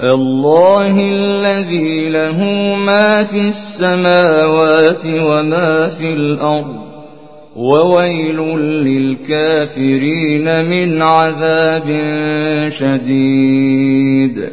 الله الذي له ما في السماوات وما في الأرض وويل للكافرين من عذاب شديد.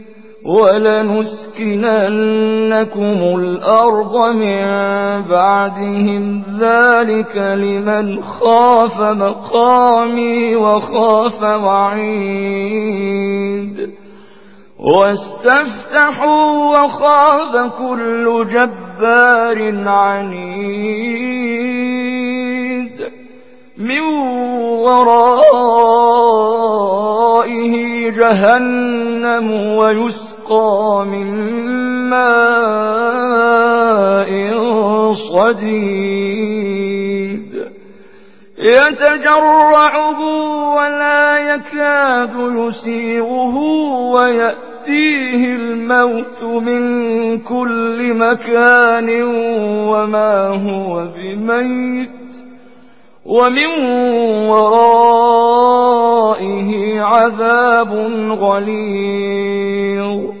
ولنسكننكم الأرض من بعدهم ذلك لمن خاف مقامي وخاف وعيد واستفتحوا وخاف كل جبار عنيد من ورائه جهنم ويسر من ماء صديد يتجرعه ولا يكاد يسيغه ويأتيه الموت من كل مكان وما هو بميت ومن ورائه عذاب غليظ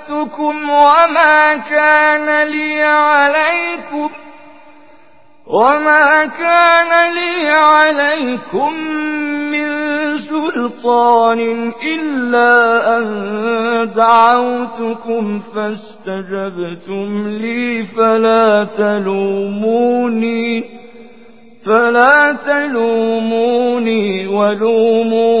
جئتكم وما كان لي عليكم وما كان لي عليكم من سلطان إلا أن دعوتكم فاستجبتم لي فلا تلوموني فلا تلوموني ولوموا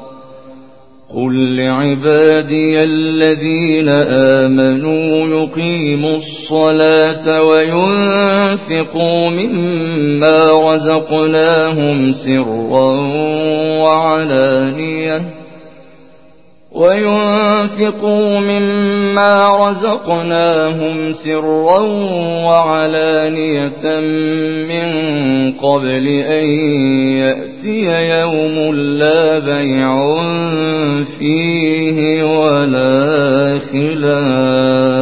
قل لعبادي الذين آمنوا يقيموا الصلاة وينفقوا مما رزقناهم سرا وعلانية وينفقوا مما رزقناهم سرا وعلانية من قبل أن يأتي يوم لا بيع فيه ولا خلال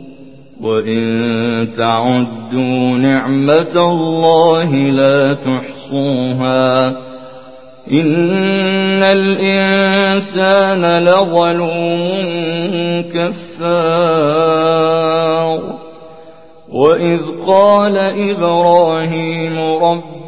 وإن تعدوا نعمة الله لا تحصوها إن الإنسان لظلوم كفار وإذ قال إبراهيم رب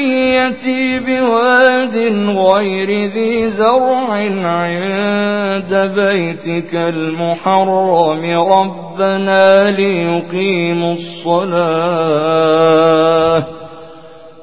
ذريتي بواد غير ذي زرع عند بيتك المحرم ربنا ليقيموا الصلاة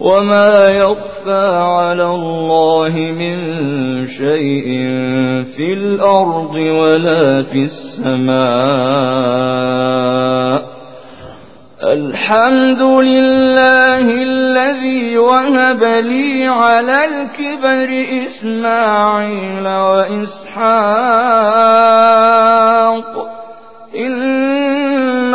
وما يخفى على الله من شيء في الأرض ولا في السماء الحمد لله الذي وهب لي على الكبر إسماعيل وإسحاق إن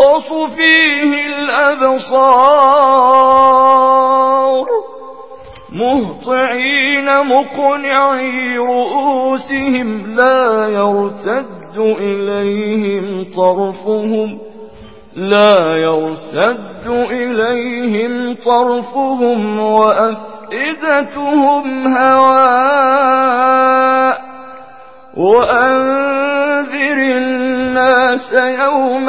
تشخص فيه الأبصار. مهطعين مقنعي رؤوسهم لا يرتد إليهم طرفهم لا يرتد إليهم طرفهم وأفئدتهم هواء. وأنذر الناس يوم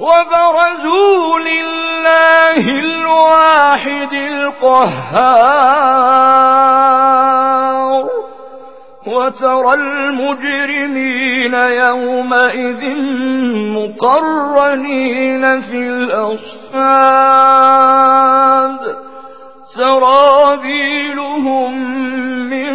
وبرزوا لله الواحد القهار. وترى المجرمين يومئذ مقرنين في الأصفاد. سرابيلهم من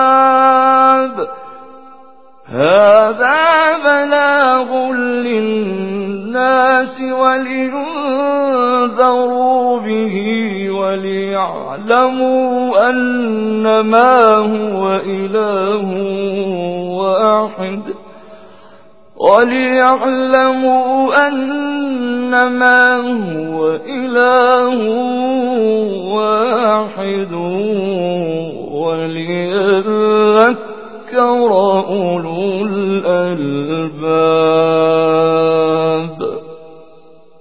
هذا بلاغ للناس ولينذروا به وليعلموا أنما هو إله واحد. وليعلموا أنما هو إله واحد. وليذكر ذكر أولو الألباب.